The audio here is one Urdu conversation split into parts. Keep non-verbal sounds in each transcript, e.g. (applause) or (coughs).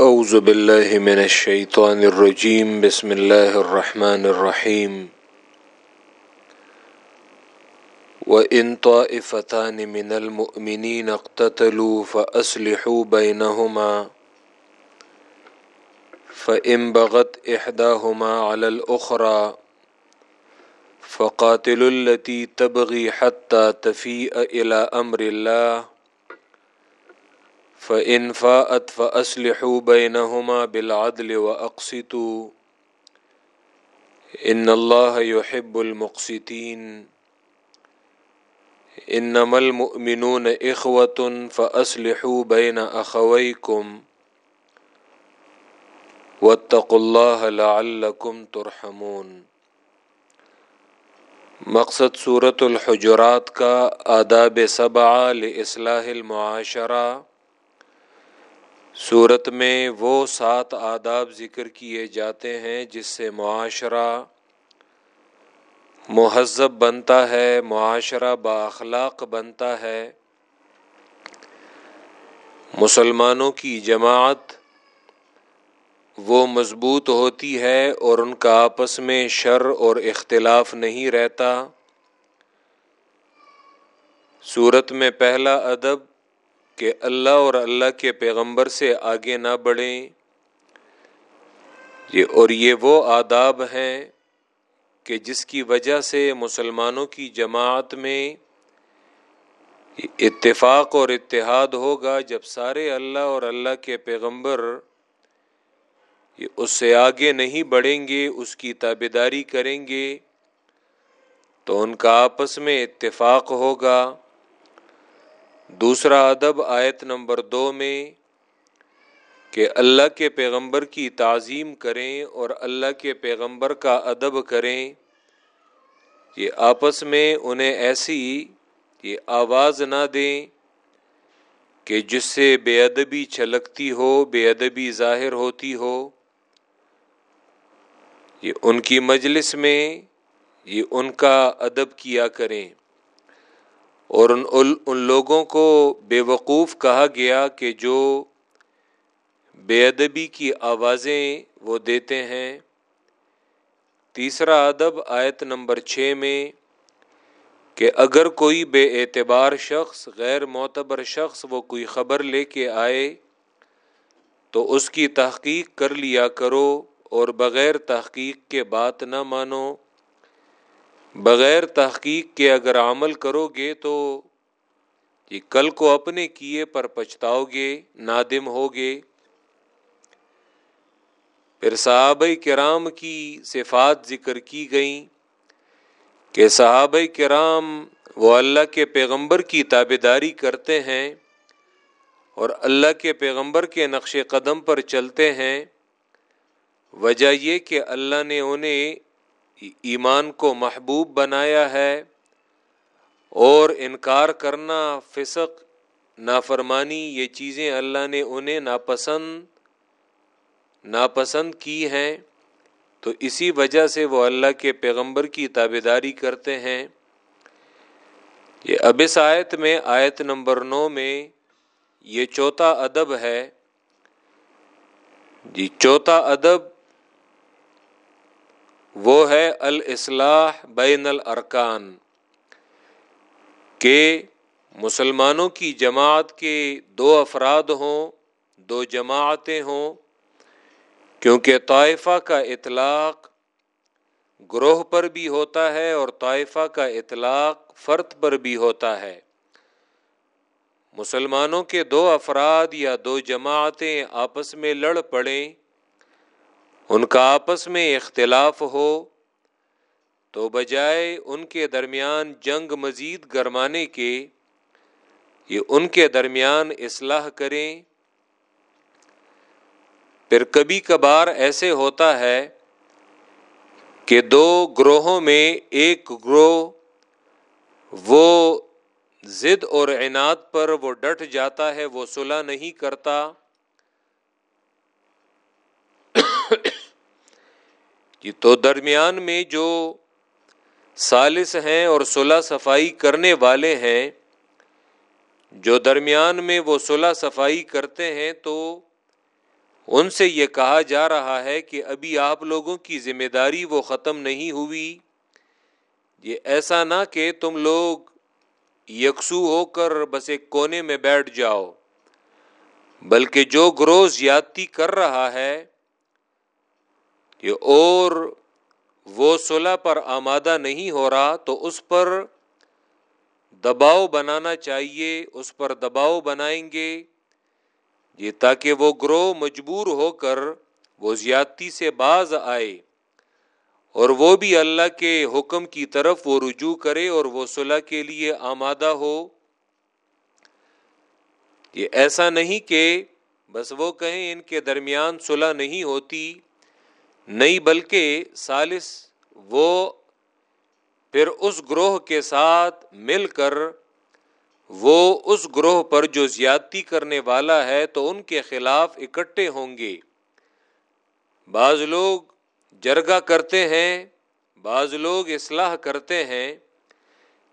أعوذ بالله من الشيطان الرجيم. بسم الله الرحمن الرحيم. وإن طائفتان من المؤمنين اقتتلوا فأصلحوا بينهما. فإن بغت إحداهما على الأخرى فقاتلوا التي تبغي حتى تفيء إلى أمر الله. فإن فاءت فأصلحوا بينهما بالعدل وأقسطوا إن الله يحب المقسطين إنما المؤمنون إخوة فأصلحوا بين أخويكم واتقوا الله لعلكم ترحمون مقصد صورت الحجرات کا آداب سبعہ لإصلاح المعاشرہ صورت میں وہ سات آداب ذکر کیے جاتے ہیں جس سے معاشرہ مہذب بنتا ہے، معاشرہ بااخلاق بنتا ہے۔ مسلمانوں کی جماعت وہ مضبوط ہوتی ہے اور ان کا آپس میں شر اور اختلاف نہیں رہتا۔ صورت میں پہلا ادب کہ اللہ اور اللہ کے پیغمبر سے آگے نہ بڑھیں۔ یہ اور یہ وہ آداب ہیں کہ جس کی وجہ سے مسلمانوں کی جماعت میں اتفاق اور اتحاد ہوگا۔ جب سارے اللہ اور اللہ کے پیغمبر اس سے آگے نہیں بڑھیں گے، اس کی تابے داری کریں گے، تو ان کا آپس میں اتفاق ہوگا۔ دوسرا ادب آیت نمبر دو میں کہ اللہ کے پیغمبر کی تعظیم کریں اور اللہ کے پیغمبر کا ادب کریں، یہ آپس میں انہیں ایسی یہ آواز نہ دیں کہ جس سے بے ادبی چھلکتی ہو، بے ادبی ظاہر ہوتی ہو۔ یہ ان کی مجلس میں یہ ان کا ادب کیا کریں۔ اور ان ان لوگوں کو بے وقوف کہا گیا کہ جو بے ادبی کی آوازیں وہ دیتے ہیں۔ تیسرا ادب آیت نمبر چھ میں کہ اگر کوئی بے اعتبار شخص، غیر معتبر شخص وہ کوئی خبر لے کے آئے تو اس کی تحقیق کر لیا کرو اور بغیر تحقیق کے بات نہ مانو۔ بغیر تحقیق کے اگر عمل کرو گے تو یہ کل کو اپنے کیے پر پچھتاؤ گے، نادم ہوگے پھر صحابہ کرام کی صفات ذکر کی گئیں کہ صحابہ کرام وہ اللہ کے پیغمبر کی تابے داری کرتے ہیں اور اللہ کے پیغمبر کے نقش قدم پر چلتے ہیں۔ وجہ یہ کہ اللہ نے انہیں ایمان کو محبوب بنایا ہے اور انکار کرنا فسق، نافرمانی، یہ چیزیں اللہ نے انہیں ناپسند ناپسند کی ہیں۔ تو اسی وجہ سے وہ اللہ کے پیغمبر کی تابے داری کرتے ہیں۔ یہ اب اس آیت میں، آیت نمبر نو میں یہ چوتھا ادب ہے۔ جی چوتھا ادب وہ ہے الاصلاح بین الارکان، کہ مسلمانوں کی جماعت کے دو افراد ہوں، دو جماعتیں ہوں، کیونکہ طائفہ کا اطلاق گروہ پر بھی ہوتا ہے اور طائفہ کا اطلاق فرد پر بھی ہوتا ہے۔ مسلمانوں کے دو افراد یا دو جماعتیں آپس میں لڑ پڑیں ان کا آپس میں اختلاف ہو، تو بجائے ان کے درمیان جنگ مزید گرمانے کے، یہ ان کے درمیان اصلاح کریں۔ پھر کبھی کبھار ایسے ہوتا ہے کہ دو گروہوں میں ایک گروہ وہ ضد اور عناد پر وہ ڈٹ جاتا ہے، وہ صلح نہیں کرتا۔ جی تو درمیان میں جو سالس ہیں اور صلح صفائی کرنے والے ہیں، جو درمیان میں وہ صلح صفائی کرتے ہیں، تو ان سے یہ کہا جا رہا ہے کہ ابھی آپ لوگوں کی ذمہ داری وہ ختم نہیں ہوئی۔ یہ ایسا نہ کہ تم لوگ یکسو ہو کر بس ایک کونے میں بیٹھ جاؤ، بلکہ جو گروہ زیادتی کر رہا ہے یہ اور وہ صلح پر آمادہ نہیں ہو رہا تو اس پر دباؤ بنانا چاہیے، اس پر دباؤ بنائیں گے۔ یہ تاکہ وہ گروہ مجبور ہو کر وہ زیادتی سے باز آئے اور وہ بھی اللہ کے حکم کی طرف وہ رجوع کرے اور وہ صلح کے لیے آمادہ ہو۔ یہ ایسا نہیں کہ بس وہ کہیں ان کے درمیان صلح نہیں ہوتی۔ نہیں بلکہ سالس وہ پھر اس گروہ کے ساتھ مل کر وہ اس گروہ پر جو زیادتی کرنے والا ہے تو ان کے خلاف اکٹھے ہوں گے۔ بعض لوگ جرگا کرتے ہیں، بعض لوگ اصلاح کرتے ہیں،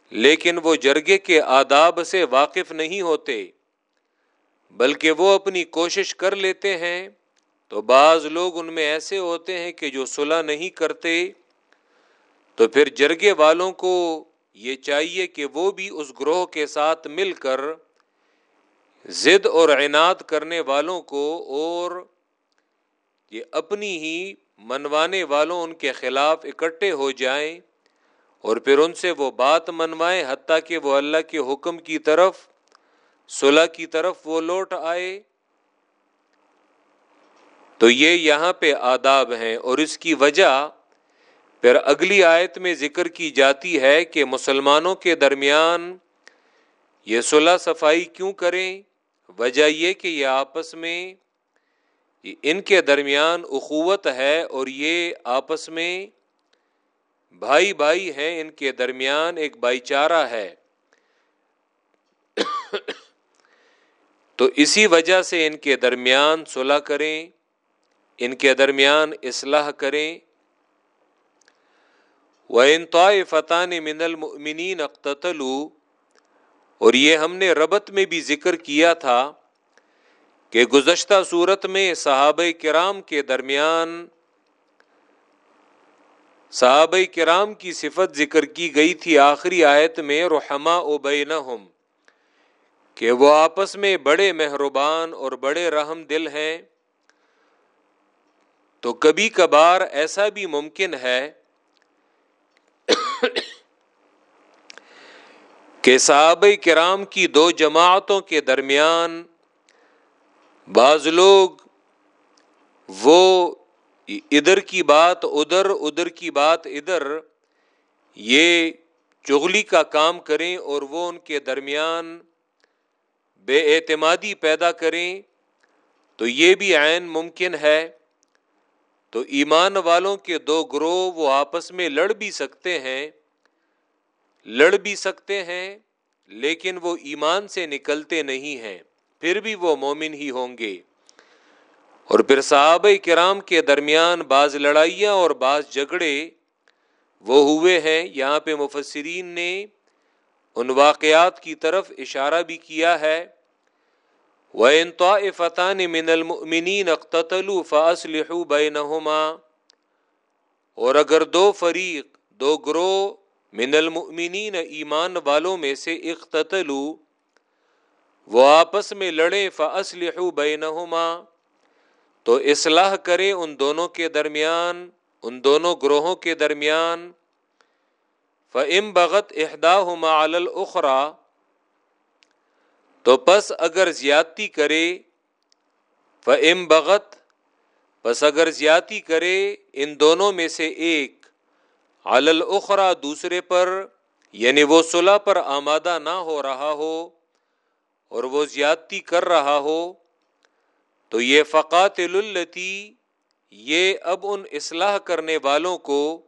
لیکن وہ جرگے کے آداب سے واقف نہیں ہوتے، بلکہ وہ اپنی کوشش کر لیتے ہیں۔ تو بعض لوگ ان میں ایسے ہوتے ہیں کہ جو صلح نہیں کرتے، تو پھر جرگے والوں کو یہ چاہیے کہ وہ بھی اس گروہ کے ساتھ مل کر ضد اور عناد کرنے والوں کو اور یہ اپنی ہی منوانے والوں ان کے خلاف اکٹھے ہو جائیں اور پھر ان سے وہ بات منوائیں، حتیٰ کہ وہ اللہ کے حکم کی طرف، صلح کی طرف وہ لوٹ آئے۔ تو یہ یہاں پہ آداب ہیں اور اس کی وجہ پھر اگلی آیت میں ذکر کی جاتی ہے کہ مسلمانوں کے درمیان یہ صلح صفائی کیوں کریں؟ وجہ یہ کہ یہ آپس میں ان کے درمیان اخوت ہے اور یہ آپس میں بھائی بھائی ہیں، ان کے درمیان ایک بھائی چارہ ہے۔ (coughs) تو اسی وجہ سے ان کے درمیان صلح کریں۔ ان کے درمیان اصلاح کریں۔ وہ انتوا فتح من المنین اور یہ ہم نے ربط میں بھی ذکر کیا تھا کہ گزشتہ صورت میں صحابہ کرام کے درمیان، صحابہ کرام کی صفت ذکر کی گئی تھی آخری آیت میں رحما او بینہم کہ وہ آپس میں بڑے مہربان اور بڑے رحم دل ہیں۔ تو کبھی کبھار ایسا بھی ممکن ہے کہ صحابہ کرام کی دو جماعتوں کے درمیان بعض لوگ وہ ادھر کی بات ادھر ادھر کی بات ادھر، یہ چغلی کا کام کریں اور وہ ان کے درمیان بے اعتمادی پیدا کریں تو یہ بھی عین ممکن ہے۔ تو ایمان والوں کے دو گروہ وہ آپس میں لڑ بھی سکتے ہیں، لڑ بھی سکتے ہیں، لیکن وہ ایمان سے نکلتے نہیں ہیں، پھر بھی وہ مومن ہی ہوں گے۔ اور پھر صحابہ کرام کے درمیان بعض لڑائیاں اور بعض جھگڑے وہ ہوئے ہیں۔ یہاں پہ مفسرین نے ان واقعات کی طرف اشارہ بھی کیا ہے۔ وَإِن طَائِفَتَانِ مِنَ الْمُؤْمِنِينَ اقْتَتَلُوا فَأَصْلِحُوا بَيْنَهُمَا اور اگر دو فریق، دو گروہ من المؤمنین ایمان والوں میں سے اقتتلوا، وہ آپس میں لڑے فَأَصْلِحُوا بَيْنَهُمَا، تو اصلاح کرے ان دونوں کے درمیان، ان دونوں گروہوں کے درمیان۔ فَإِن بَغَتْ إِحْدَاهُمَا عَلَى الْأُخْرَى تو پس اگر زیادتی کرے فم بغت، پس اگر زیادتی کرے، ان دونوں میں سے ایک علل اخرا دوسرے پر یعنی وہ صلح پر آمادہ نہ ہو رہا ہو اور وہ زیادتی کر رہا ہو، تو یہ فقات التی یہ اب ان اصلاح کرنے والوں کو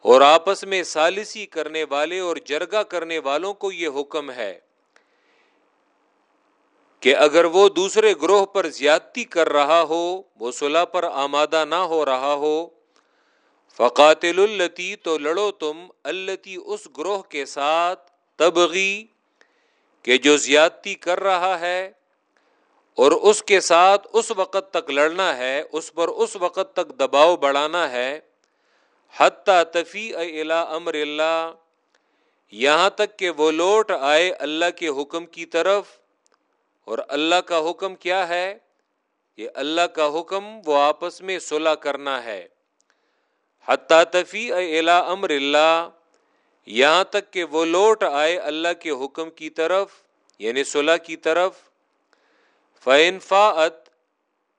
اور آپس میں سالسی کرنے والے اور جرگا کرنے والوں کو یہ حکم ہے۔ کہ اگر وہ دوسرے گروہ پر زیادتی کر رہا ہو، وہ صلاح پر آمادہ نہ ہو رہا ہو، فقاتل التی تو لڑو تم التی اس گروہ کے ساتھ تبغی کہ جو زیادتی کر رہا ہے اور اس کے ساتھ اس وقت تک لڑنا ہے، اس پر اس وقت تک دباؤ بڑھانا ہے، حتیٰ تفی الا امر اللہ، یہاں تک کہ وہ لوٹ آئے اللہ کے حکم کی طرف۔ اور اللہ کا حکم کیا ہے؟ یہ اللہ کا حکم وہ آپس میں صلح کرنا ہے۔ حتیٰ تفی الا امر اللہ، یہاں تک کہ وہ لوٹ آئے اللہ کے حکم کی طرف یعنی صلح کی طرف۔ فین فاعت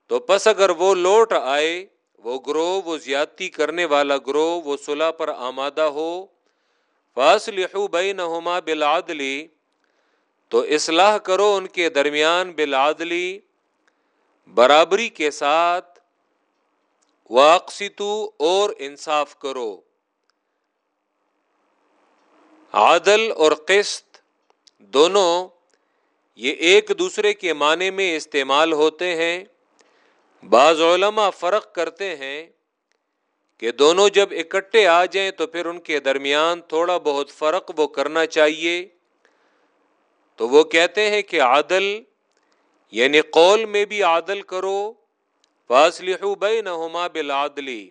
تو پس اگر وہ لوٹ آئے، وہ گروہ، وہ زیادتی کرنے والا گروہ، وہ صلح پر آمادہ ہو۔ فاصلحو بینہما بالعدلی تو اصلاح کرو ان کے درمیان بالعدلی برابری کے ساتھ واقسیتو اور انصاف کرو۔ عادل اور قسط دونوں یہ ایک دوسرے کے معنی میں استعمال ہوتے ہیں۔ بعض علماء فرق کرتے ہیں کہ دونوں جب اکٹھے آ جائیں تو پھر ان کے درمیان تھوڑا بہت فرق وہ کرنا چاہیے۔ تو وہ کہتے ہیں کہ عادل یعنی قول میں بھی عادل کرو، فاصلحو بینہما بالعدلی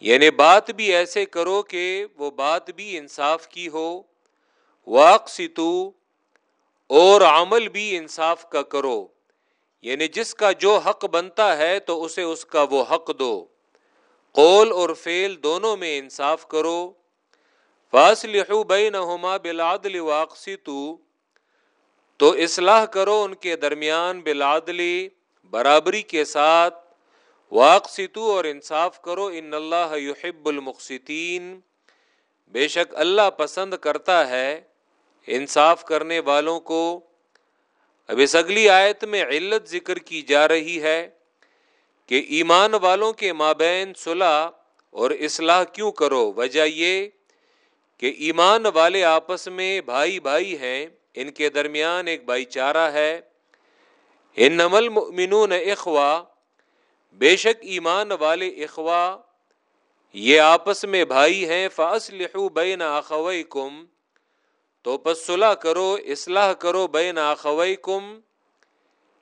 یعنی بات بھی ایسے کرو کہ وہ بات بھی انصاف کی ہو واقسیتو اور عمل بھی انصاف کا کرو۔ یعنی جس کا جو حق بنتا ہے تو اسے اس کا وہ حق دو۔ قول اور فیل دونوں میں انصاف کرو۔ فاصلحو بینہما بالعدل واقسیتو تو اصلاح کرو ان کے درمیان بالعدلی برابری کے ساتھ۔ واقسیتو اور انصاف کرو، ان اللہ یحب المقسطین۔ بے شک اللہ پسند کرتا ہے انصاف کرنے والوں کو۔ اب اس اگلی آیت میں علت ذکر کی جا رہی ہے کہ ایمان والوں کے مابین صلح اور اصلاح کیوں کرو۔ وجہ یہ کہ ایمان والے آپس میں بھائی بھائی ہیں۔ ان کے درمیان ایک بھائی چارہ ہے۔ ان نمل منون اخوا بے شک ایمان والے اخوا یہ آپس میں بھائی ہیں۔ فاصلح بین اخویکم، تو پس صلح کرو، اصلاح کرو بین اخویکم۔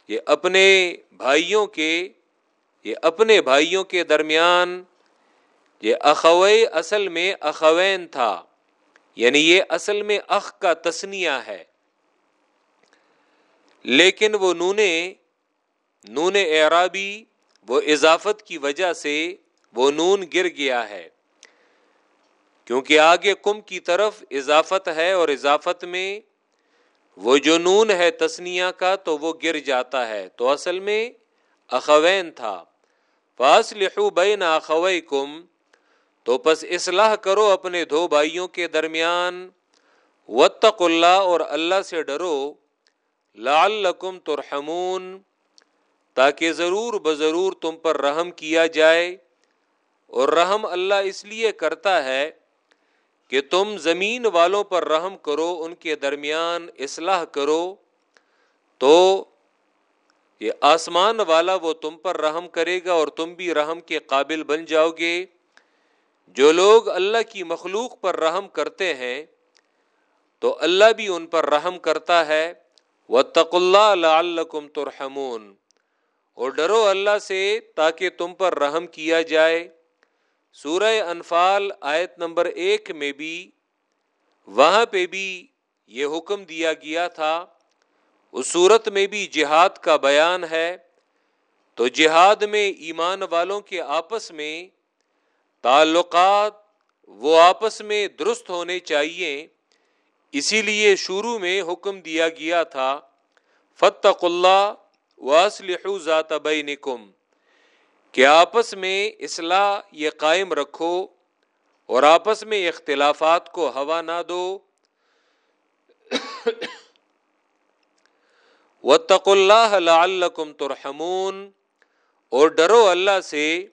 یہ اپنے بھائیوں کے، یہ اپنے بھائیوں کے درمیان، یہ اخوی اصل میں اخوین تھا۔ یعنی یہ اصل میں اخ کا تسنیہ ہے۔ لیکن وہ نونے نون اعرابی وہ اضافت کی وجہ سے وہ نون گر گیا ہے۔ کیونکہ آگے کم کی طرف اضافت ہے اور اضافت میں وہ جو نون ہے تسنیا کا تو وہ گر جاتا ہے۔ تو اصل میں اخوین تھا۔ فاص لحو بین اخوئی کم تو پس اصلاح کرو اپنے دو بھائیوں کے درمیان۔ وطق اللہ اور اللہ سے ڈرو۔ لعلکم ترحمون، تاکہ ضرور بضرور تم پر رحم کیا جائے۔ اور رحم اللہ اس لیے کرتا ہے کہ تم زمین والوں پر رحم کرو، ان کے درمیان اصلاح کرو۔ تو یہ آسمان والا وہ تم پر رحم کرے گا اور تم بھی رحم کے قابل بن جاؤ گے۔ جو لوگ اللہ کی مخلوق پر رحم کرتے ہیں، تو اللہ بھی ان پر رحم کرتا ہے۔ و تق اللہ ترحمون۔ اور ڈرو اللہ سے تاکہ تم پر رحم کیا جائے۔ سورہ انفال آیت نمبر ایک میں بھی وہاں پہ بھی یہ حکم دیا گیا تھا۔ اس صورت میں بھی جہاد کا بیان ہے۔ تو جہاد میں ایمان والوں کے آپس میں تعلقات وہ آپس میں درست ہونے چاہیے۔ اسی لیے شروع میں حکم دیا گیا تھا فتق اللہ واسلح ذات بینکم کہ آپس میں اصلاح یہ قائم رکھو اور آپس میں اختلافات کو ہوا نہ دو۔ (coughs) وطق اللہ لعلکم ترحمون۔ اور ڈرو اللہ سے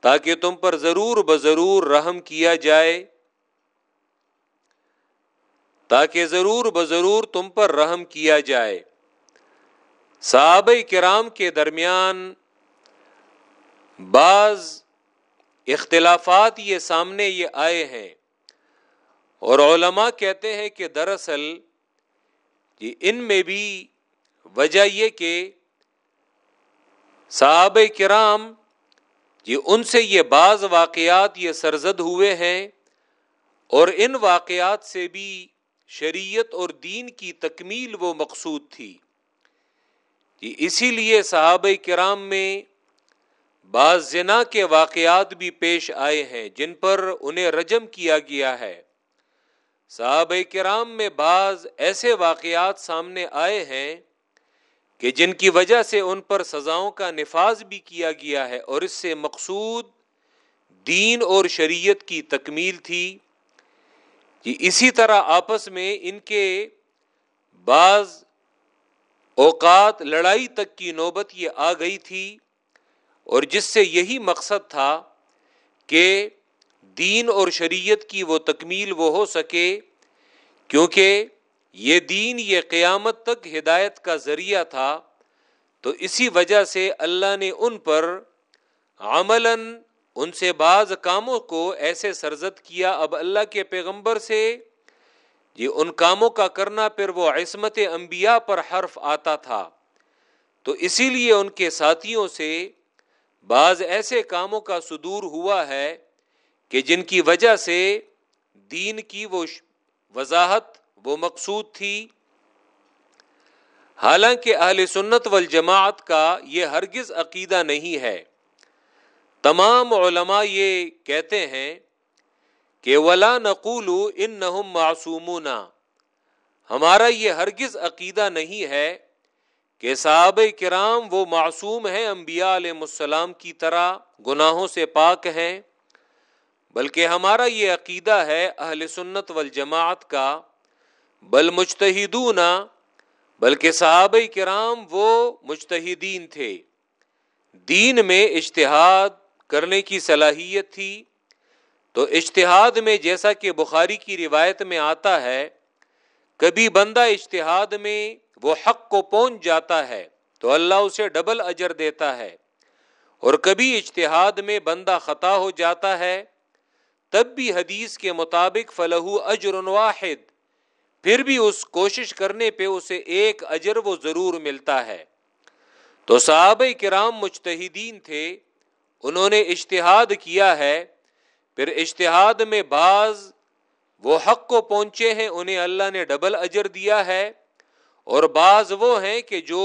تاکہ تم پر ضرور بضرور رحم کیا جائے۔ تاکہ ضرور بضرور تم پر رحم کیا جائے۔ صحابہ کرام کے درمیان بعض اختلافات یہ سامنے یہ آئے ہیں اور علماء کہتے ہیں کہ دراصل ان میں بھی وجہ یہ کہ صحاب کرام جی ان سے یہ بعض واقعات یہ سرزد ہوئے ہیں اور ان واقعات سے بھی شریعت اور دین کی تکمیل وہ مقصود تھی۔ جی اسی لیے صحابہ کرام میں بعض زنا کے واقعات بھی پیش آئے ہیں، جن پر انہیں رجم کیا گیا ہے۔ صحابہ کرام میں بعض ایسے واقعات سامنے آئے ہیں کہ جن کی وجہ سے ان پر سزاؤں کا نفاذ بھی کیا گیا ہے اور اس سے مقصود دین اور شریعت کی تکمیل تھی۔ جی اسی طرح آپس میں ان کے بعض اوقات لڑائی تک کی نوبت یہ آ گئی تھی اور جس سے یہی مقصد تھا کہ دین اور شریعت کی وہ تکمیل وہ ہو سکے، کیونکہ یہ دین یہ قیامت تک ہدایت کا ذریعہ تھا، تو اسی وجہ سے اللہ نے ان پر عملاً ان سے بعض کاموں کو ایسے سرزد کیا اب اللہ کے پیغمبر سے۔ یہ ان کاموں کا کرنا پھر وہ عصمت انبیاء پر حرف آتا تھا۔ تو اسی لیے ان کے ساتھیوں سے بعض ایسے کاموں کا صدور ہوا ہے کہ جن کی وجہ سے دین کی وہ وضاحت، وہ مقصود تھی۔ حالانکہ اہل سنت والجماعت کا یہ ہرگز عقیدہ نہیں ہے۔ تمام علماء یہ کہتے ہیں کہ ولا نقول ان نہ ہمارا یہ ہرگز عقیدہ نہیں ہے کہ صحابہ کرام وہ معصوم ہیں انبیاء علیہ السلام کی طرح، گناہوں سے پاک ہیں، بلکہ ہمارا یہ عقیدہ ہے اہل سنت والجماعت کا۔ بل مجتہدون، بلکہ صحابہ کرام وہ مجتہدین تھے۔ دین میں اشتہاد کرنے کی صلاحیت تھی۔ تو اشتہاد میں جیسا کہ بخاری کی روایت میں آتا ہے، کبھی بندہ اشتہاد میں وہ حق کو پہنچ جاتا ہے تو اللہ اسے ڈبل اجر دیتا ہے۔ اور کبھی اشتہاد میں بندہ خطا ہو جاتا ہے، تب بھی حدیث کے مطابق فلح اجر واحد۔ پھر بھی اس کوشش کرنے پہ اسے ایک اجر وہ ضرور ملتا ہے۔ تو صحابہ کرام مجتہدین تھے انہوں نے اشتہاد کیا ہے، پھر اشتہاد میں بعض وہ حق کو پہنچے ہیں، انہیں اللہ نے ڈبل اجر دیا ہے، اور بعض وہ ہیں کہ جو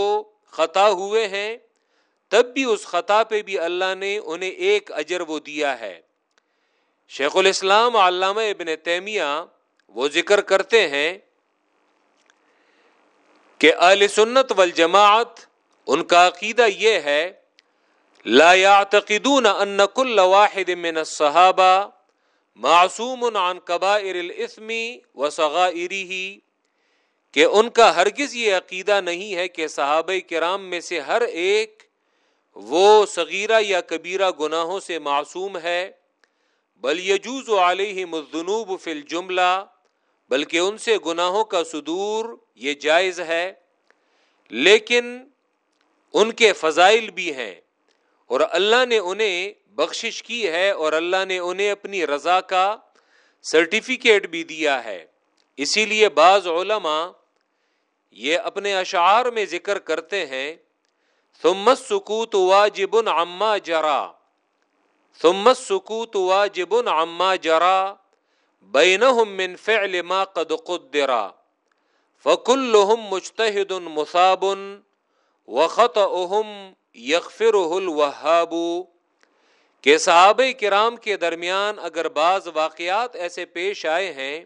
خطا ہوئے ہیں، تب بھی اس خطا پہ بھی اللہ نے انہیں ایک اجر وہ دیا ہے۔ شیخ الاسلام علامہ ابن تیمیہ وہ ذکر کرتے ہیں کہ اہل سنت والجماعت، ان کا عقیدہ یہ ہے لا يعتقدون ان كل واحد من الصحابہ معصوم عن كبائر الاثم وصغائره، کہ ان کا ہرگز یہ عقیدہ نہیں ہے کہ صحابہ کرام میں سے ہر ایک وہ صغیرہ یا کبیرہ گناہوں سے معصوم ہے، بل یجوز علیہ الذنوب فی الجملہ، بلکہ ان سے گناہوں کا صدور یہ جائز ہے، لیکن ان کے فضائل بھی ہیں۔ اور اللہ نے انہیں بخشش کی ہے اور اللہ نے انہیں اپنی رضا کا سرٹیفکیٹ بھی دیا ہے۔ اسی لیے بعض علماء یہ اپنے اشعار میں ذکر کرتے ہیں، ثم السکوت واجب عما جرا۔ ثم السکوت واجب عما جرا بینہم من فعل ما قد قدرا۔ فکلہم مجتہد مصاب وخطئہم یغفرہ الوہاب، کہ صحابہ کرام کے درمیان اگر بعض واقعات ایسے پیش آئے ہیں،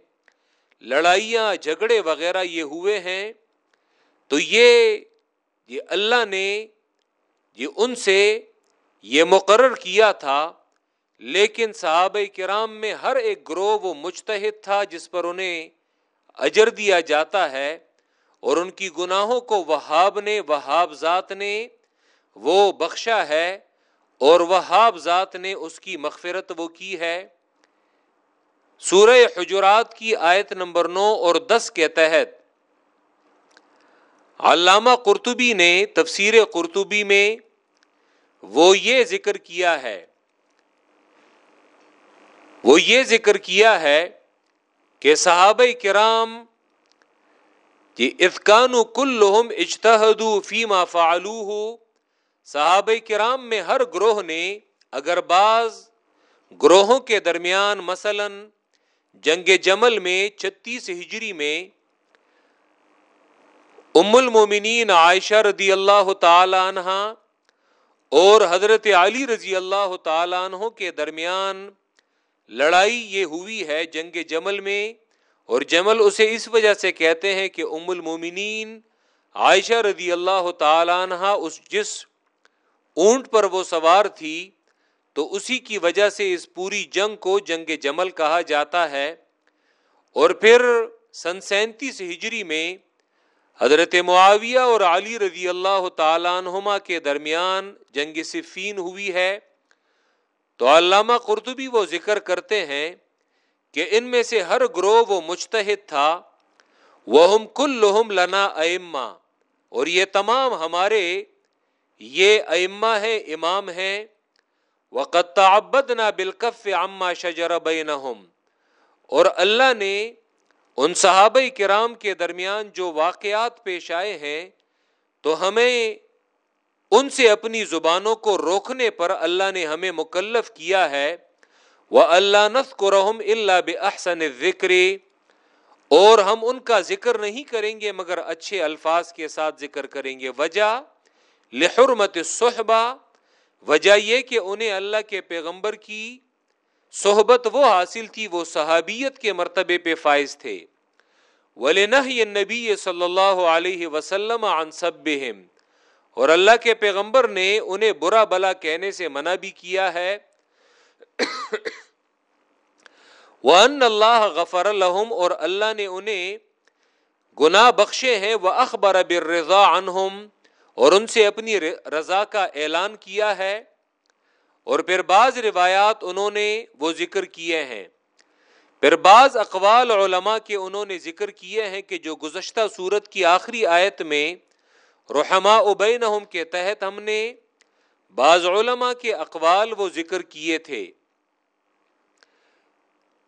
لڑائیاں، جھگڑے وغیرہ یہ ہوئے ہیں، تو یہ یہ اللہ نے، یہ ان سے یہ مقرر کیا تھا، لیکن صحابہ کرام میں ہر ایک گروہ وہ مشتحد تھا جس پر انہیں اجر دیا جاتا ہے اور ان کی گناہوں کو وہاب نے، وہاب ذات نے وہ بخشا ہے اور وہاب ذات نے اس کی مغفرت وہ کی ہے۔ سورہ حجرات کی آیت نمبر نو اور دس کے تحت علامہ قرطبی نے تفسیر قرطبی میں وہ یہ ذکر کیا ہے، وہ یہ ذکر کیا ہے کہ صحابہ کرام جی افکان کل اجتہدو فیما فعلو ہو صحابہ کرام میں ہر گروہ نے اگر بعض گروہوں کے درمیان مثلا جنگ جمل میں چھتیس ہجری میں ام المومنین عائشہ رضی اللہ تعالی عنہ اور حضرت علی رضی اللہ تعالیٰ عنہ کے درمیان لڑائی یہ ہوئی ہے جنگ جمل میں اور جمل اسے اس وجہ سے کہتے ہیں کہ ام المومنین عائشہ رضی اللہ تعالیٰ عنہ اس جس اونٹ پر وہ سوار تھی، تو اسی کی وجہ سے اس پوری جنگ کو جنگ جمل کہا جاتا ہے۔ اور پھر سن سینتیس ہجری میں حضرت معاویہ اور علی رضی اللہ تعالیٰ عنہما کے درمیان جنگ صفین ہوئی ہے۔ تو علامہ قرطبی وہ ذکر کرتے ہیں کہ ان میں سے ہر گروہ وہ مشتحد تھا۔ وہ ہم کل لنا ائمہ اور یہ تمام ہمارے یہ ائمہ ہے امام ہیں۔ وقت تعبد نہ بالکف عما شجر بینہم اور اللہ نے ان صحابہ کرام کے درمیان جو واقعات پیش آئے ہیں، تو ہمیں ان سے اپنی زبانوں کو روکنے پر اللہ نے ہمیں مکلف کیا ہے۔ وہ اللہ نس کو رحم اللہ بحسن ذکر اور ہم ان کا ذکر نہیں کریں گے، مگر اچھے الفاظ کے ساتھ ذکر کریں گے۔ وجہ لحرمت صحبہ وجہ یہ کہ انہیں اللہ کے پیغمبر کی صحبت وہ حاصل تھی، وہ صحابیت کے مرتبے پہ فائز تھے۔ نبی صلی اللہ علیہ وسلم عن سبہم اور اللہ کے پیغمبر نے انہیں برا بلا کہنے سے منع بھی کیا ہے۔ وَأَنَّ اللَّهَ غَفَرَ لَهُمْ، اور اللہ نے انہیں گناہ بخشے ہیں۔ وہ اخبر بالرضا عنہم اور ان سے اپنی رضا کا اعلان کیا ہے اور پھر بعض روایات انہوں نے وہ ذکر کیے ہیں۔ پھر بعض اقوال علماء کے انہوں نے ذکر کیے ہیں کہ جو گزشتہ صورت کی آخری آیت میں رحما ابینہم کے تحت ہم نے بعض علماء کے اقوال وہ ذکر کیے تھے۔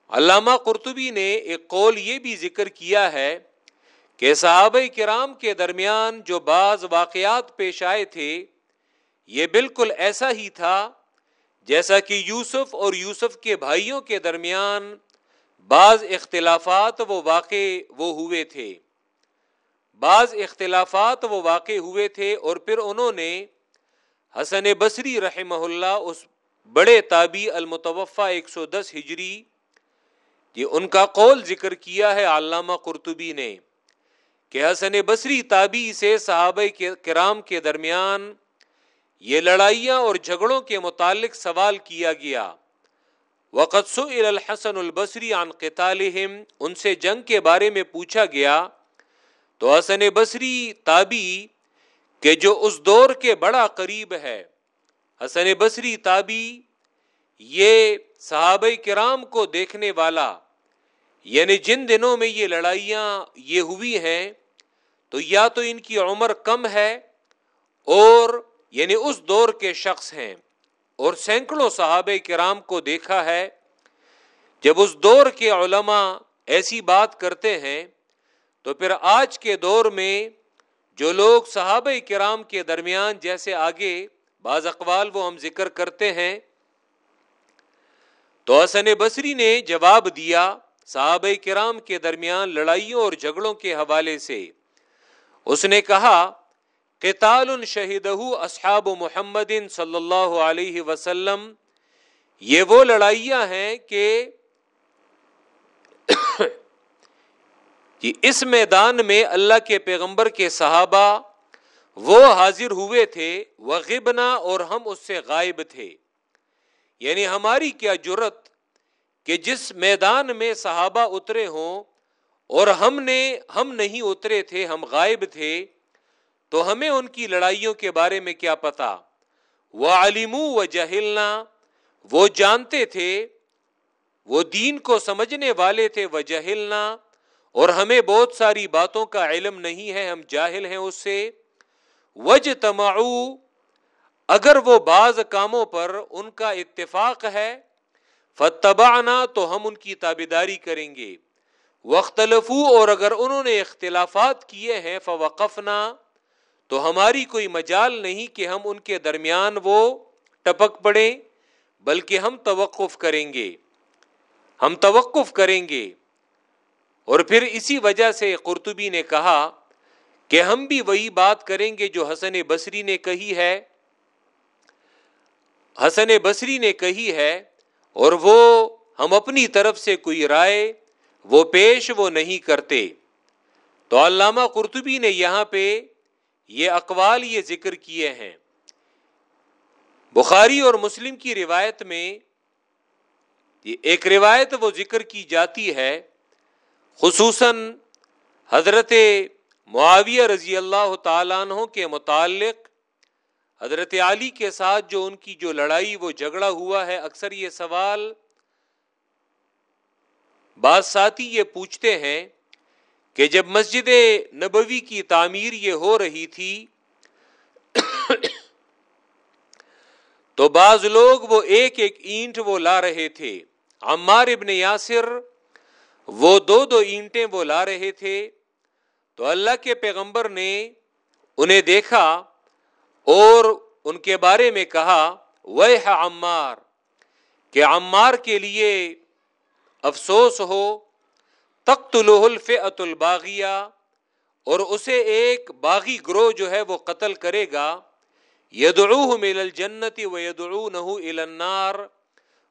علامہ قرطبی نے ایک قول یہ بھی ذکر کیا ہے کہ صحابہ کرام کے درمیان جو بعض واقعات پیش آئے تھے، یہ بالکل ایسا ہی تھا جیسا کہ یوسف اور یوسف کے بھائیوں کے درمیان بعض اختلافات وہ واقع وہ ہوئے تھے۔ بعض اختلافات وہ واقع ہوئے تھے اور پھر انہوں نے حسن بصری رحمہ اللہ اس بڑے تابی المتوفہ ایک سو دس ہجری، یہ ان کا قول ذکر کیا ہے علامہ قرطبی نے۔ کہ حسن بصری تابی سے صحابہ کرام کے درمیان یہ لڑائیاں اور جھگڑوں کے متعلق سوال کیا گیا۔ وقت سئل الحسن البصری عن قتالہم ان سے جنگ کے بارے میں پوچھا گیا۔ تو حسن بصری تابی کہ جو اس دور کے بڑا قریب ہے۔ حسن بصری تابی یہ صحابہ کرام کو دیکھنے والا۔ یعنی جن دنوں میں یہ لڑائیاں یہ ہوئی ہیں تو یا تو ان کی عمر کم ہے اور یعنی اس دور کے شخص ہیں اور سینکڑوں صحابہ کرام کو دیکھا ہے، جب اس دور کے علماء ایسی بات کرتے ہیں، تو پھر آج کے دور میں جو لوگ صحابہ کرام کے درمیان جیسے آگے بعض اقوال وہ ہم ذکر کرتے ہیں، تو حسن بصری نے جواب دیا صحابہ کرام کے درمیان لڑائیوں اور جھگڑوں کے حوالے سے۔ اس نے کہا، قتال شہید اصحاب محمد صلی اللہ علیہ وسلم. یہ وہ لڑائیاں ہیں کہ (coughs) جی اس میدان میں اللہ کے پیغمبر کے صحابہ وہ حاضر ہوئے تھے وہ اور ہم اس سے غائب تھے۔ یعنی ہماری کیا جرت کہ جس میدان میں صحابہ اترے ہوں اور ہم نے، ہم نہیں اترے تھے، ہم غائب تھے، تو ہمیں ان کی لڑائیوں کے بارے میں کیا پتا وہ عالم و جہلنا وہ جانتے تھے، وہ دین کو سمجھنے والے تھے وہ جہلنا اور ہمیں بہت ساری باتوں کا علم نہیں ہے، ہم جاہل ہیں اس سے۔ وج تماؤ اگر وہ بعض کاموں پر ان کا اتفاق ہے فتبانا تو ہم ان کی تابیداری کریں گے۔ وختلفو اور اگر انہوں نے اختلافات کیے ہیں، فوقفنا، تو ہماری کوئی مجال نہیں کہ ہم ان کے درمیان وہ ٹپک پڑیں، بلکہ ہم توقف کریں گے۔ ہم توقف کریں گے۔ اور پھر اسی وجہ سے قرطبی نے کہا کہ ہم بھی وہی بات کریں گے جو حسن بصری نے کہی ہے۔ حسن بصری نے کہی ہے، اور وہ ہم اپنی طرف سے کوئی رائے وہ پیش وہ نہیں کرتے۔ تو علامہ قرطبی نے یہاں پہ یہ اقوال یہ ذکر کیے ہیں۔ بخاری اور مسلم کی روایت میں ایک روایت وہ ذکر کی جاتی ہے، خصوصاً حضرت معاویہ رضی اللہ تعالیٰ عنہ کے متعلق، حضرت علی کے ساتھ جو ان کی جو لڑائی، وہ جھگڑا ہوا ہے، اکثر یہ سوال بعض ساتھی یہ پوچھتے ہیں کہ جب مسجد نبوی کی تعمیر یہ ہو رہی تھی، تو بعض لوگ وہ ایک ایک اینٹ وہ لا رہے تھے۔ عمار ابن یاسر وہ دو دو اینٹیں وہ لا رہے تھے۔ تو اللہ کے پیغمبر نے انہیں دیکھا اور ان کے بارے میں کہا وہ عمار، کہ عمار کے لیے افسوس ہو تخت الف ات الباغیا اور اسے ایک باغی گروہ جو ہے وہ قتل کرے گا۔ یدعوہ مل الجنتی و یدعونہ النار۔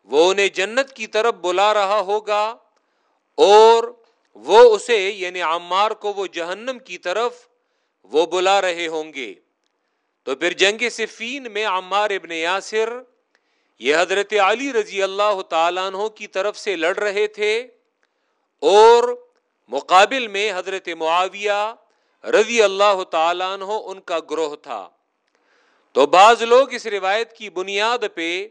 وہ انہیں جنت کی طرف بلا رہا ہوگا اور وہ اسے یعنی عمار کو وہ جہنم کی طرف وہ بلا رہے ہوں گے۔ تو پھر جنگ صفین میں عمار ابن یاسر یہ حضرت علی رضی اللہ تعالیٰ عنہ کی طرف سے لڑ رہے تھے اور مقابل میں حضرت معاویہ رضی اللہ تعالیٰ عنہ ان کا گروہ تھا۔ تو بعض لوگ اس روایت کی بنیاد پہ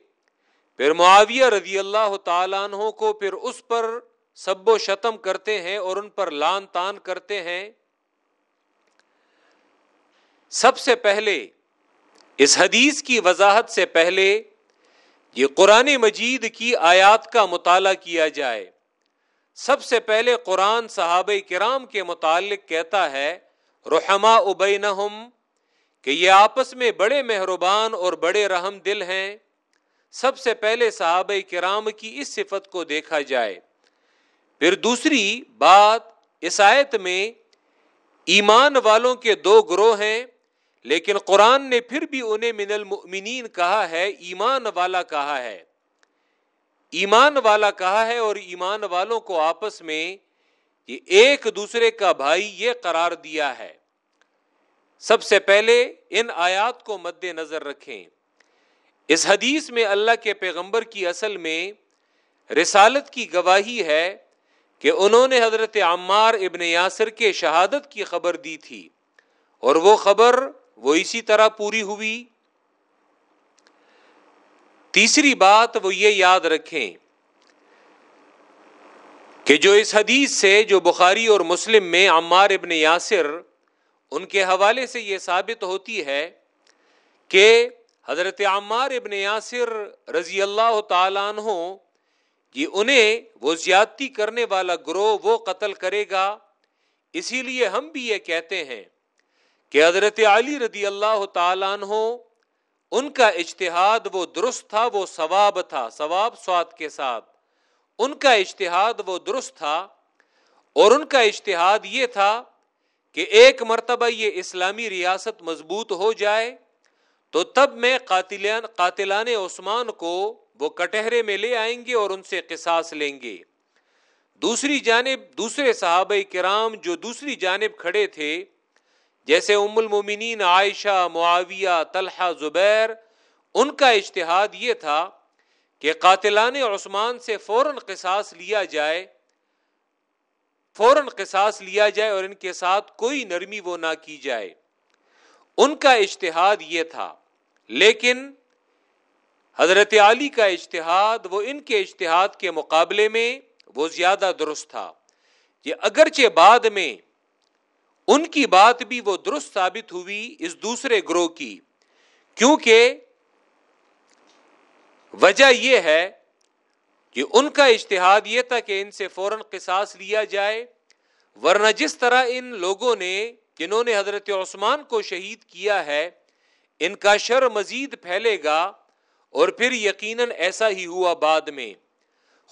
پھر معاویہ رضی اللہ تعالیٰ عنہ کو پھر اس پر سب و شتم کرتے ہیں اور ان پر لان تان کرتے ہیں۔ سب سے پہلے، اس حدیث کی وضاحت سے پہلے یہ قرآن مجید کی آیات کا مطالعہ کیا جائے۔ سب سے پہلے قرآن صحابہ کرام کے متعلق کہتا ہے رحما ابینہم کہ یہ آپس میں بڑے مہربان اور بڑے رحم دل ہیں۔ سب سے پہلے صحابہ کرام کی اس صفت کو دیکھا جائے۔ پھر دوسری بات عیسائیت میں ایمان والوں کے دو گروہ ہیں۔ لیکن قرآن نے پھر بھی انہیں من المؤمنین کہا ہے، ایمان والا کہا ہے۔ ایمان والا کہا ہے اور ایمان والوں کو آپس میں یہ ایک دوسرے کا بھائی یہ قرار دیا ہے۔ سب سے پہلے ان آیات کو مد نظر رکھیں۔ اس حدیث میں اللہ کے پیغمبر کی اصل میں رسالت کی گواہی ہے کہ انہوں نے حضرت عمار ابن یاسر کے شہادت کی خبر دی تھی اور وہ خبر وہ اسی طرح پوری ہوئی۔ تیسری بات وہ یہ یاد رکھیں کہ جو اس حدیث سے جو بخاری اور مسلم میں عمار ابن یاسر، ان کے حوالے سے یہ ثابت ہوتی ہے کہ حضرت عمار ابن یاسر رضی اللہ تعالیٰ عنہ، یہ انہیں وہ زیادتی کرنے والا گروہ وہ قتل کرے گا، اسی لیے ہم بھی یہ کہتے ہیں۔ کہ حضرت علی رضی اللہ تعالیٰ عنہ، ان کا اجتہاد وہ درست تھا، وہ ثواب تھا، ثواب سواد کے ساتھ۔ ان کا اجتہاد وہ درست تھا اور ان کا اجتہاد یہ تھا کہ ایک مرتبہ یہ اسلامی ریاست مضبوط ہو جائے تو تب میں قاتلان قاتلان عثمان کو وہ کٹہرے میں لے آئیں گے اور ان سے قصاص لیں گے۔ دوسری جانب، دوسرے صحابہ کرام جو دوسری جانب کھڑے تھے جیسے ام المومنین، عائشہ، معاویہ، طلحہ، زبیر، ان کا اشتہاد یہ تھا کہ قاتلان عثمان سے فوراً قصاص لیا جائے، فوراً قصاص لیا جائے اور ان کے ساتھ کوئی نرمی وہ نہ کی جائے۔ ان کا اشتہاد یہ تھا، لیکن حضرت علی کا اشتہاد وہ ان کے اشتہاد کے مقابلے میں وہ زیادہ درست تھا یہ اگرچہ بعد میں ان کی بات بھی وہ درست ثابت ہوئی اس دوسرے گروہ کی، کیونکہ وجہ یہ ہے کہ ان کا اشتہاد یہ تھا کہ ان سے فوراً قصاص لیا جائے، ورنہ جس طرح ان لوگوں نے، جنہوں نے حضرت عثمان کو شہید کیا ہے، ان کا شر مزید پھیلے گا اور پھر یقیناً ایسا ہی ہوا بعد میں۔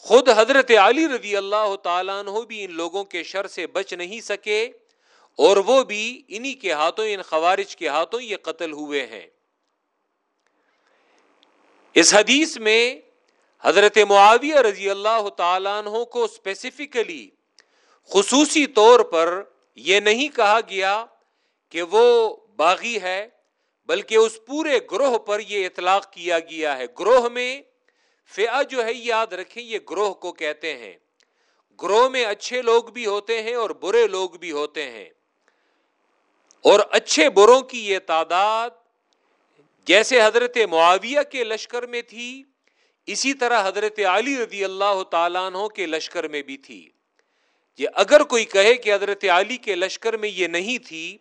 خود حضرت علی رضی اللہ تعالیٰ عنہ بھی ان لوگوں کے شر سے بچ نہیں سکے۔ اور وہ بھی انہی کے ہاتھوں، ان خوارج کے ہاتھوں یہ قتل ہوئے ہیں۔ اس حدیث میں حضرت معاویہ رضی اللہ تعالیٰ عنہ کو اسپیسیفکلی خصوصی طور پر یہ نہیں کہا گیا کہ وہ باغی ہے، بلکہ اس پورے گروہ پر یہ اطلاق کیا گیا ہے۔ گروہ میں فیا جو ہے، یاد رکھیں، یہ گروہ کو کہتے ہیں۔ گروہ میں اچھے لوگ بھی ہوتے ہیں اور برے لوگ بھی ہوتے ہیں۔ اور اچھے بروں کی یہ تعداد جیسے حضرت معاویہ کے لشکر میں تھی، اسی طرح حضرت علی رضی اللہ تعالیٰ عنہ کے لشکر میں بھی تھی۔ یہ اگر کوئی کہے کہ حضرت علی کے لشکر میں یہ نہیں تھی،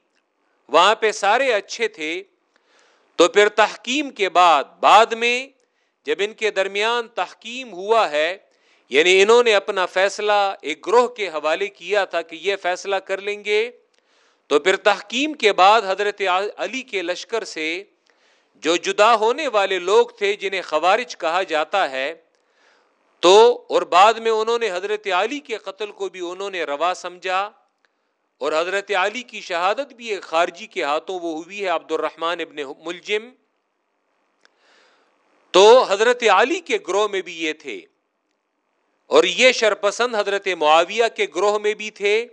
وہاں پہ سارے اچھے تھے، تو پھر تحکیم کے بعد بعد میں جب ان کے درمیان تحکیم ہوا ہے یعنی انہوں نے اپنا فیصلہ ایک گروہ کے حوالے کیا تھا کہ یہ فیصلہ کر لیں گے تو پھر تحکیم کے بعد حضرت علی کے لشکر سے جو جدا ہونے والے لوگ تھے جنہیں خوارج کہا جاتا ہے، تو اور بعد میں انہوں نے حضرت علی کے قتل کو بھی انہوں نے روا سمجھا اور حضرت علی کی شہادت بھی ایک خارجی کے ہاتھوں وہ ہوئی ہے عبد الرحمان ابن ملجم۔ تو حضرت علی کے گروہ میں بھی یہ تھے اور یہ شرپسند حضرت معاویہ کے گروہ میں بھی تھے۔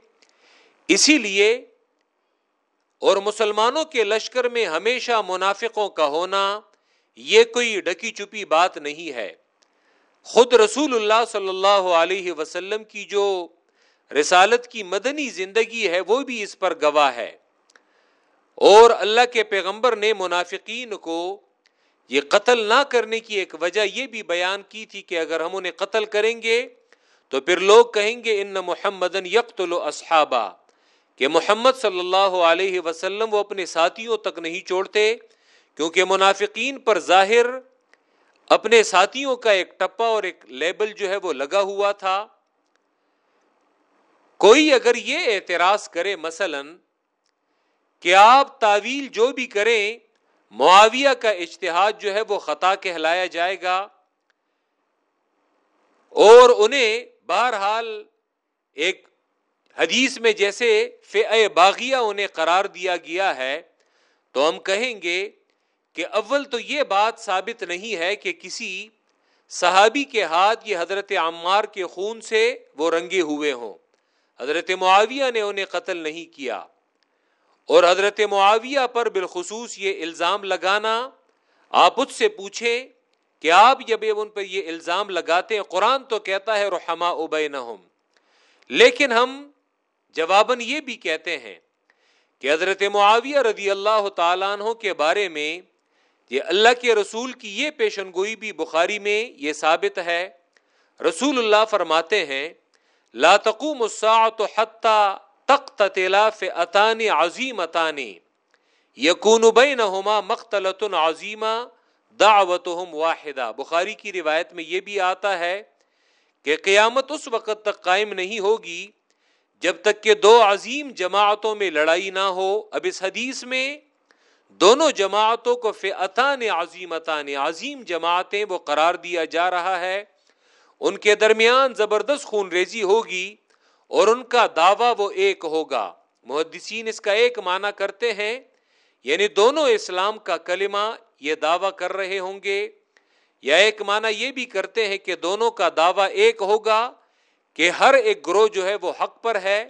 اسی لیے اور مسلمانوں کے لشکر میں ہمیشہ منافقوں کا ہونا یہ کوئی ڈکی چپی بات نہیں ہے۔ خود رسول اللہ صلی اللہ علیہ وسلم کی جو رسالت کی مدنی زندگی ہے وہ بھی اس پر گواہ ہے۔ اور اللہ کے پیغمبر نے منافقین کو یہ قتل نہ کرنے کی ایک وجہ یہ بھی بیان کی تھی کہ اگر ہم انہیں قتل کریں گے تو پھر لوگ کہیں گے ان محمد یکتل اصحابہ۔ کہ محمد صلی اللہ علیہ وسلم وہ اپنے ساتھیوں تک نہیں چھوڑتے، کیونکہ منافقین پر ظاہر اپنے ساتھیوں کا ایک ٹپا اور ایک لیبل جو ہے وہ لگا ہوا تھا۔ کوئی اگر یہ اعتراض کرے مثلا کہ آپ تعویل جو بھی کریں، معاویہ کا اشتہاد جو ہے وہ خطا کہلایا جائے گا اور انہیں بہرحال ایک حدیث میں جیسے فے باغیہ انہیں قرار دیا گیا ہے، تو ہم کہیں گے کہ اول تو یہ بات ثابت نہیں ہے کہ کسی صحابی کے ہاتھ یہ حضرت عمار کے خون سے وہ رنگے ہوئے ہوں۔ حضرت معاویہ نے انہیں قتل نہیں کیا۔ اور حضرت معاویہ پر بالخصوص یہ الزام لگانا، آپ اس سے پوچھیں کہ آپ جب ان پر یہ الزام لگاتے ہیں، قرآن تو کہتا ہے رحما ابے لیکن ہم جواباً یہ بھی کہتے ہیں کہ حضرت معاویہ رضی اللہ تعالیٰ عنہ کے بارے میں یہ اللہ کے رسول کی یہ پیشن گوئی بھی بخاری میں یہ ثابت ہے۔ رسول اللہ فرماتے ہیں، لا تقوم الساعة حتى تقتتلاف اتان عظیم اتانی یکون بینہما مقتلت عظیمہ دعوتہم واحدہ۔ بخاری کی روایت میں یہ بھی آتا ہے کہ قیامت اس وقت تک قائم نہیں ہوگی جب تک کہ دو عظیم جماعتوں میں لڑائی نہ ہو، اب اس حدیث میں دونوں جماعتوں کو فعتان عظیمتان، عظیم جماعتیں وہ قرار دیا جا رہا ہے۔ ان کے درمیان زبردست خون ریزی ہوگی اور ان کا دعویٰ وہ ایک ہوگا۔ محدثین اس کا ایک معنی کرتے ہیں یعنی دونوں اسلام کا کلمہ یہ دعویٰ کر رہے ہوں گے۔ یا ایک معنی یہ بھی کرتے ہیں کہ دونوں کا دعویٰ ایک ہوگا کہ ہر ایک گروہ جو ہے وہ حق پر ہے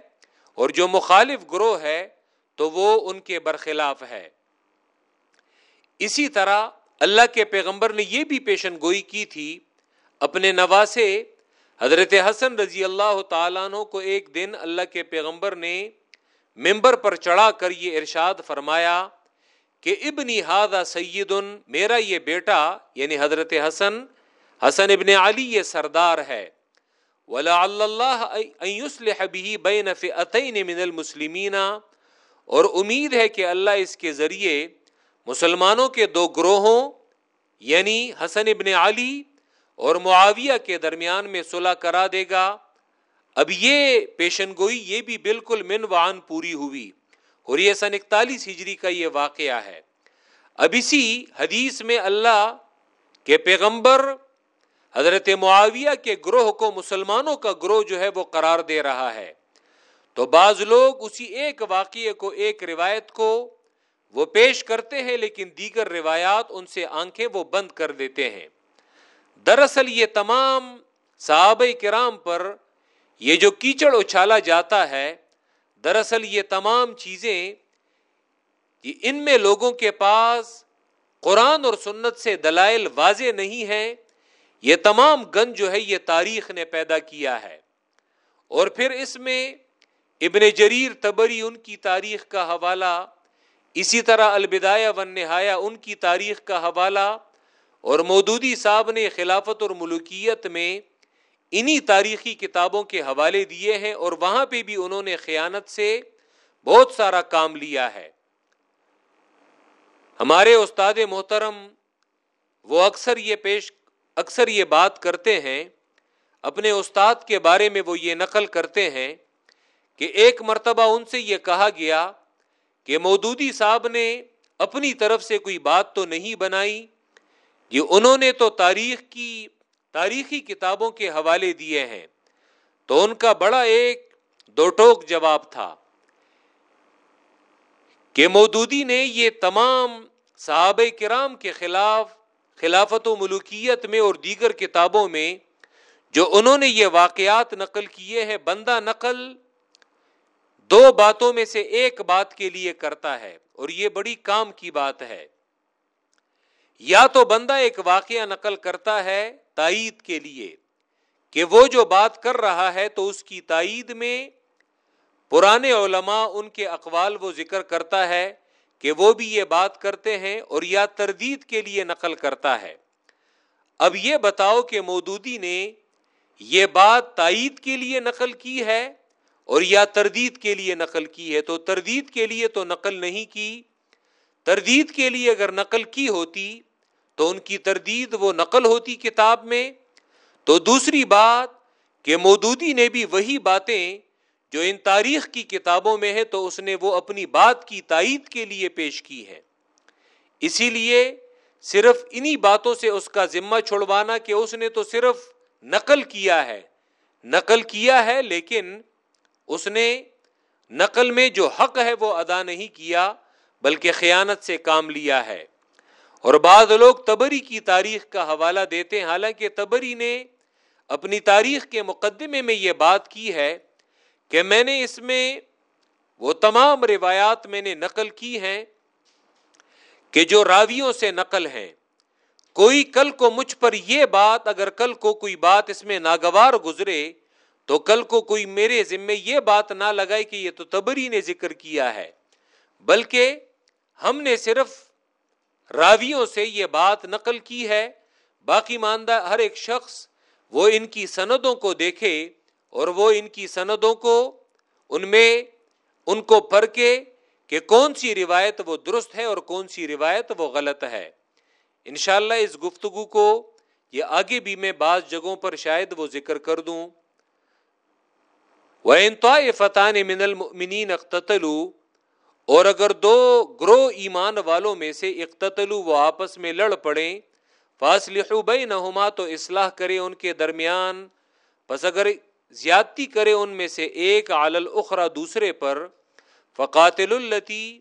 اور جو مخالف گروہ ہے تو وہ ان کے برخلاف ہے۔ اسی طرح اللہ کے پیغمبر نے یہ بھی پیشن گوئی کی تھی، اپنے نواسے حضرت حسن رضی اللہ تعالیٰ عنہ کو ایک دن اللہ کے پیغمبر نے ممبر پر چڑھا کر یہ ارشاد فرمایا کہ ابنی ہادا سید میرا یہ بیٹا یعنی حضرت حسن حسن ابن علی یہ سردار ہے۔ ولا اللہ به بین فئتین من المسلمین اور امید ہے کہ اللہ اس کے ذریعے مسلمانوں کے دو گروہوں یعنی حسن ابن علی اور معاویہ کے درمیان میں صلح کرا دے گا۔ اب یہ پیشن گوئی یہ بھی بالکل من وان پوری ہوئی۔ اور یہ سن اکتالیس ہجری کا یہ واقعہ ہے۔ اب اسی حدیث میں اللہ کے پیغمبر حضرت معاویہ کے گروہ کو مسلمانوں کا گروہ جو ہے وہ قرار دے رہا ہے۔ تو بعض لوگ اسی ایک واقعے کو، ایک روایت کو وہ پیش کرتے ہیں، لیکن دیگر روایات ان سے آنکھیں وہ بند کر دیتے ہیں۔ دراصل یہ تمام صحابہ کرام پر یہ جو کیچڑ اچھالا جاتا ہے، دراصل یہ تمام چیزیں ان میں لوگوں کے پاس قرآن اور سنت سے دلائل واضح نہیں ہے یہ تمام گن جو ہے یہ تاریخ نے پیدا کیا ہے۔ اور پھر اس میں ابن جریر تبری ان کی تاریخ کا حوالہ، اسی طرح البدایہ ون نہایا ان کی تاریخ کا حوالہ، اور مودودی صاحب نے خلافت اور ملوکیت میں انہی تاریخی کتابوں کے حوالے دیے ہیں، اور وہاں پہ بھی انہوں نے خیانت سے بہت سارا کام لیا ہے۔ ہمارے استاد محترم، وہ اکثر یہ پیش اکثر یہ بات کرتے ہیں، اپنے استاد کے بارے میں وہ یہ نقل کرتے ہیں کہ ایک مرتبہ ان سے یہ کہا گیا کہ مودودی صاحب نے اپنی طرف سے کوئی بات تو نہیں بنائی، یہ انہوں نے تو تاریخ کی، تاریخی کتابوں کے حوالے دیے ہیں۔ تو ان کا بڑا ایک دو ٹوک جواب تھا کہ مودودی نے یہ تمام صحابہ کرام کے خلاف خلافت و ملوکیت میں اور دیگر کتابوں میں جو انہوں نے یہ واقعات نقل کیے ہیں، بندہ نقل دو باتوں میں سے ایک بات کے لیے کرتا ہے، اور یہ بڑی کام کی بات ہے۔ یا تو بندہ ایک واقعہ نقل کرتا ہے تائید کے لیے کہ وہ جو بات کر رہا ہے تو اس کی تائید میں پرانے علماء ان کے اقوال وہ ذکر کرتا ہے کہ وہ بھی یہ بات کرتے ہیں اور یا تردید کے لیے نقل کرتا ہے۔ اب یہ بتاؤ کہ مودودی نے یہ بات تائید کے لیے نقل کی ہے اور یا تردید کے لیے نقل کی ہے۔ تو تردید کے لیے تو نقل نہیں کی۔ تردید کے لیے اگر نقل کی ہوتی تو ان کی تردید وہ نقل ہوتی کتاب میں۔ تو دوسری بات کہ مودودی نے بھی وہی باتیں جو ان تاریخ کی کتابوں میں ہے تو اس نے وہ اپنی بات کی تائید کے لیے پیش کی ہے۔ اسی لیے صرف انہی باتوں سے اس کا ذمہ چھوڑوانا کہ اس نے تو صرف نقل کیا ہے۔ نقل کیا ہے لیکن اس نے نقل میں جو حق ہے وہ ادا نہیں کیا، بلکہ خیانت سے کام لیا ہے۔ اور بعض لوگ تبری کی تاریخ کا حوالہ دیتے ہیں۔ حالانکہ تبری نے اپنی تاریخ کے مقدمے میں یہ بات کی ہے کہ میں نے اس میں وہ تمام روایات میں نے نقل کی ہیں کہ جو راویوں سے نقل ہیں، کوئی کل کو مجھ پر یہ بات، اگر کل کو کوئی بات اس میں ناگوار گزرے، تو کل کو کوئی میرے ذمے یہ بات نہ لگائے کہ یہ تو تبری نے ذکر کیا ہے۔ بلکہ ہم نے صرف راویوں سے یہ بات نقل کی ہے۔ باقی ماندہ ہر ایک شخص وہ ان کی سندوں کو دیکھے۔ اور وہ ان کی سندوں کو، ان میں ان کو پڑھ کے کہ کون سی روایت وہ درست ہے اور کون سی روایت وہ غلط ہے۔ انشاءاللہ اس گفتگو کو یہ آگے بھی میں بعض جگہوں پر شاید وہ ذکر کر دوں۔ وہ فتح من المنین اختتلو اور اگر دو گروہ ایمان والوں میں سے اقتتلو وہ آپس میں لڑ پڑے فاصلحو بینہما تو اصلاح کرے ان کے درمیان۔ پس اگر زیادتی کرے ان میں سے ایک علی الاخرى دوسرے پر فقاتل اللتی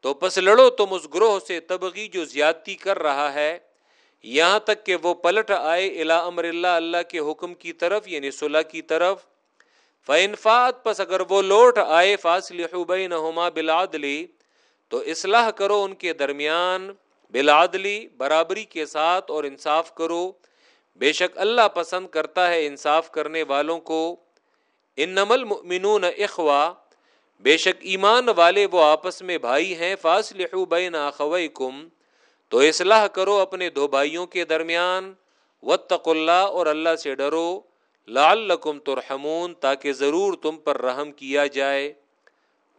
تو پس لڑو تم اس گروہ سے تبغی جو زیادتی کر رہا ہے۔ یہاں تک کہ وہ پلٹ آئے الا امر اللہ اللہ کے حکم کی طرف یعنی صلح کی طرف۔ فنفات پس اگر وہ لوٹ آئے فاصل بینہما بلادلی تو اصلاح کرو ان کے درمیان بلادلی برابری کے ساتھ اور انصاف کرو۔ بے شک اللہ پسند کرتا ہے انصاف کرنے والوں کو۔ ان نمل منون اخوا بے شک ایمان والے وہ آپس میں بھائی ہیں۔ فاصل بین کم تو اصلاح کرو اپنے دو بھائیوں کے درمیان۔ وطق اللہ اور اللہ سے ڈرو۔ لعلکم ترحمون، تاکہ ضرور تم پر رحم کیا جائے۔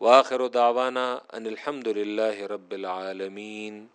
واخر دعوانا ان الحمد للہ رب العالمین۔